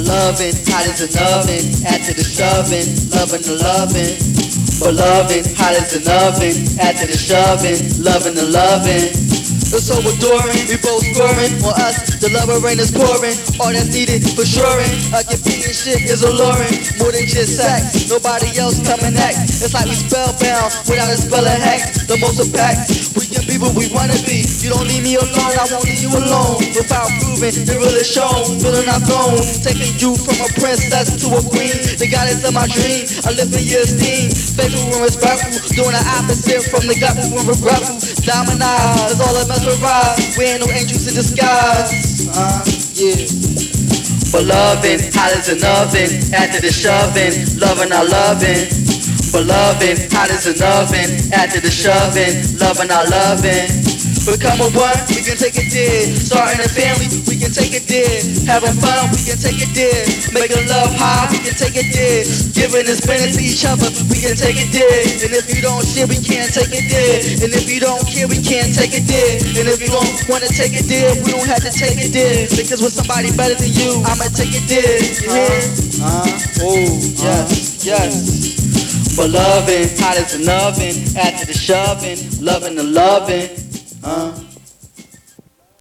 loving, hot as an oven. After the shoving, loving the loving. For loving, hot as an oven. After the shoving, loving the loving. It's so adoring, we both scoring on us. The love rain is pouring, all that's needed for shoring. A convenient shit is alluring, more than just sex. Nobody else coming next. It's like we spellbound without a spell of hex. The most impact, we can be what we wanna leave me alone, I won't leave you alone. Without proving, it really shown. Feeling our throne, taking you from a princess to a queen. The goddess of my dream, I live in your esteem. Faithful and respectful, doing the opposite from the gutful and regretful. Diamond eyes, all that mesmerized. We ain't no angels in disguise. Uh, yeah. But loving, hot as an oven. After the shoving, loving our loving. But loving, hot as an oven. After the shoving, loving our loving. Become a one, we can take it there. Starting a family, we can take it there. Having fun, we can take it there. Making love high, we can take it there. Giving and spending to each other, we can take it there. And if you don't share, we can't take it there. And if you don't care, we can't take it there. And if you don't wanna take it there, we don't have to take it there. Because with somebody better than you, I'ma take it there. You hear? Uh, oh, yes, yes. But loving, hot as an oven, after the shoving, loving the loving. Uh.